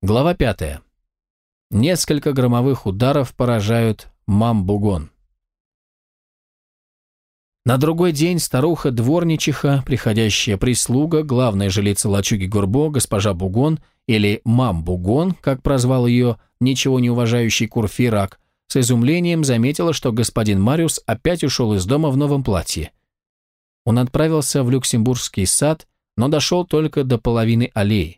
Глава пятая. Несколько громовых ударов поражают Мамбугон. На другой день старуха-дворничиха, приходящая прислуга, главная жилица лачуги Гурбо, госпожа Бугон, или Мам Бугон, как прозвал ее ничего не уважающий Курфирак, с изумлением заметила, что господин Мариус опять ушел из дома в новом платье. Он отправился в Люксембургский сад, но дошел только до половины аллеи.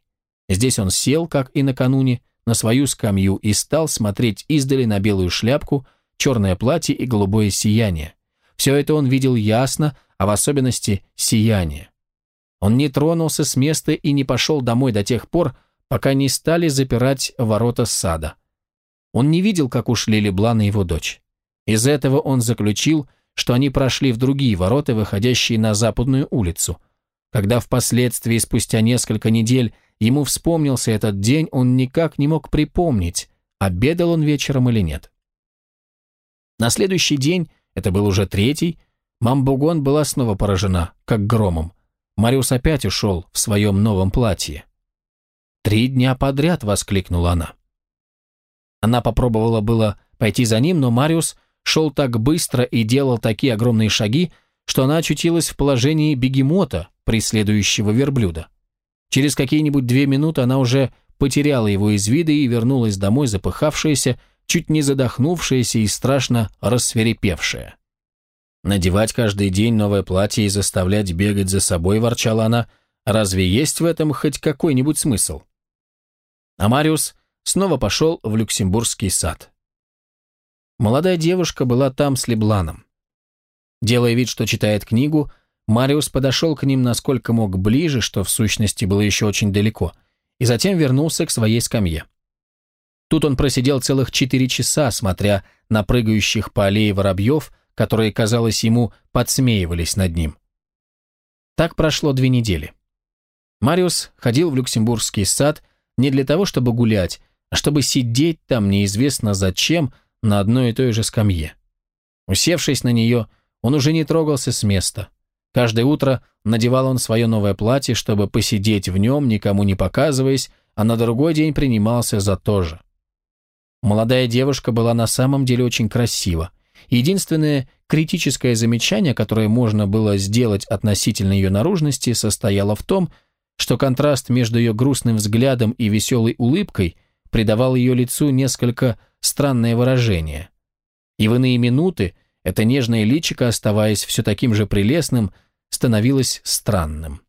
Здесь он сел, как и накануне, на свою скамью и стал смотреть издали на белую шляпку, черное платье и голубое сияние. Все это он видел ясно, а в особенности сияние. Он не тронулся с места и не пошел домой до тех пор, пока не стали запирать ворота сада. Он не видел, как ушли Леблан и его дочь. Из этого он заключил, что они прошли в другие ворота, выходящие на западную улицу. Когда впоследствии, спустя несколько недель, ему вспомнился этот день, он никак не мог припомнить, обедал он вечером или нет. На следующий день, это был уже третий, Мамбугон была снова поражена, как громом. Мариус опять ушел в своем новом платье. «Три дня подряд!» — воскликнула она. Она попробовала было пойти за ним, но Мариус шел так быстро и делал такие огромные шаги, что она очутилась в положении бегемота, преследующего верблюда. Через какие-нибудь две минуты она уже потеряла его из вида и вернулась домой запыхавшаяся, чуть не задохнувшаяся и страшно рассверепевшая. «Надевать каждый день новое платье и заставлять бегать за собой», – ворчала она, – «разве есть в этом хоть какой-нибудь смысл?» А Мариус снова пошел в Люксембургский сад. Молодая девушка была там с Лебланом. Делая вид, что читает книгу, Мариус подошел к ним насколько мог ближе, что в сущности было еще очень далеко, и затем вернулся к своей скамье. Тут он просидел целых четыре часа, смотря на прыгающих по аллее воробьев, которые, казалось ему, подсмеивались над ним. Так прошло две недели. Мариус ходил в Люксембургский сад не для того, чтобы гулять, а чтобы сидеть там неизвестно зачем на одной и той же скамье. Усевшись на нее, он уже не трогался с места. Каждое утро надевал он свое новое платье, чтобы посидеть в нем, никому не показываясь, а на другой день принимался за то же. Молодая девушка была на самом деле очень красива. Единственное критическое замечание, которое можно было сделать относительно ее наружности, состояло в том, что контраст между ее грустным взглядом и веселой улыбкой – придавал ее лицу несколько странное выражение. И в иные минуты это нежное личико, оставаясь все таким же прелестным, становилось странным.